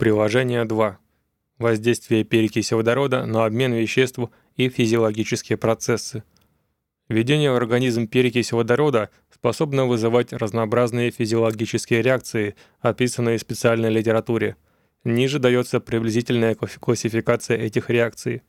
Приложение 2. Воздействие перекиси водорода на обмен веществ и физиологические процессы. Введение в организм перекиси водорода способно вызывать разнообразные физиологические реакции, описанные в специальной литературе. Ниже дается приблизительная классификация этих реакций.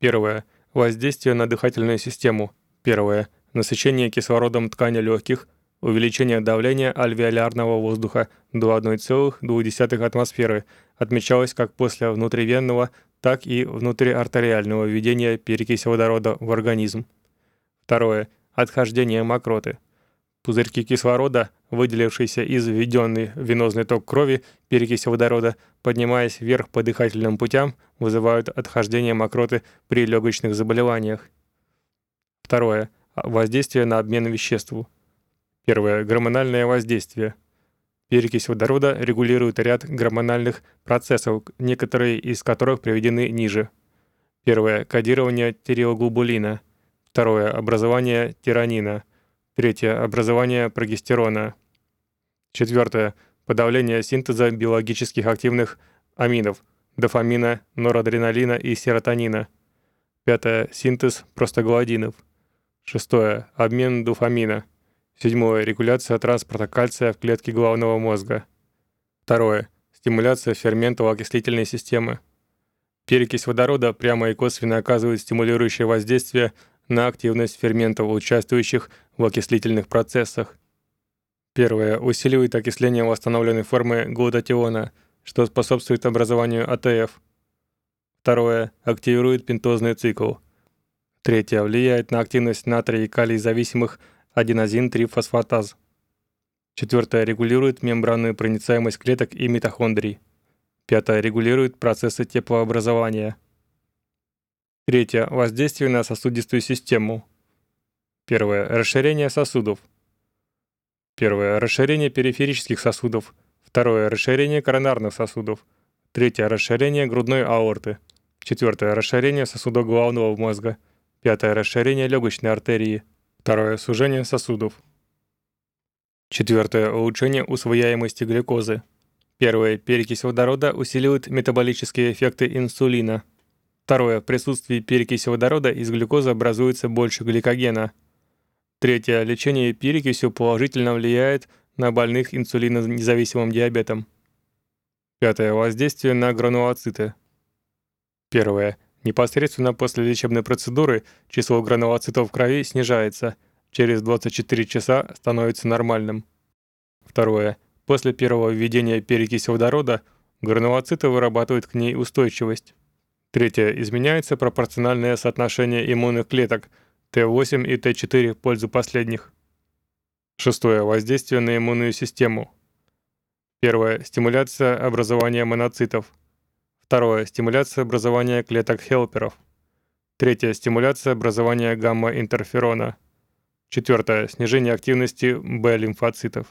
Первое. Воздействие на дыхательную систему. Первое. Насыщение кислородом ткани легких – Увеличение давления альвеолярного воздуха до 1,2 атмосферы отмечалось как после внутривенного, так и внутриартериального введения перекиси водорода в организм. Второе. Отхождение мокроты. Пузырьки кислорода, выделившиеся из введенной венозный ток крови перекиси водорода, поднимаясь вверх по дыхательным путям, вызывают отхождение мокроты при легочных заболеваниях. Второе. Воздействие на обмен веществ. Первое. Гормональное воздействие. Перекись водорода регулирует ряд гормональных процессов, некоторые из которых приведены ниже. Первое. Кодирование тиреоглобулина. Второе. Образование тиранина. Третье. Образование прогестерона. Четвертое. Подавление синтеза биологических активных аминов – дофамина, норадреналина и серотонина. Пятое. Синтез простагландинов. Шестое. Обмен дофамина. Седьмое. Регуляция транспорта кальция в клетке головного мозга. Второе. Стимуляция ферментов окислительной системы. Перекись водорода прямо и косвенно оказывает стимулирующее воздействие на активность ферментов, участвующих в окислительных процессах. Первое. Усиливает окисление восстановленной формы глутатиона, что способствует образованию АТФ. Второе. Активирует пентозный цикл. Третье. Влияет на активность натрия и калий зависимых аденозин-трифосфатаз. Четвертое. Регулирует мембранную проницаемость клеток и митохондрий. Пятое. Регулирует процессы теплообразования. Третье. Воздействие на сосудистую систему. Первое. Расширение сосудов. Первое. Расширение периферических сосудов. Второе. Расширение коронарных сосудов. Третье. Расширение грудной аорты. Четвертое. Расширение сосудов головного мозга. Пятое. Расширение легочной артерии. Второе. Сужение сосудов. Четвертое. Улучшение усвояемости глюкозы. Первое. Перекись водорода усиливает метаболические эффекты инсулина. Второе. В присутствии перекиси водорода из глюкозы образуется больше гликогена. Третье. Лечение перекисью положительно влияет на больных инсулинонезависимым диабетом. Пятое. Воздействие на гранулоциты. Первое. Непосредственно после лечебной процедуры число гранулоцитов в крови снижается, через 24 часа становится нормальным. Второе. После первого введения перекиси водорода гранулоциты вырабатывают к ней устойчивость. Третье. Изменяется пропорциональное соотношение иммунных клеток Т8 и Т4 в пользу последних. Шестое. Воздействие на иммунную систему. Первое. Стимуляция образования моноцитов. Второе. Стимуляция образования клеток-хелперов. Третье. Стимуляция образования гамма-интерферона. Четвертое. Снижение активности Б-лимфоцитов.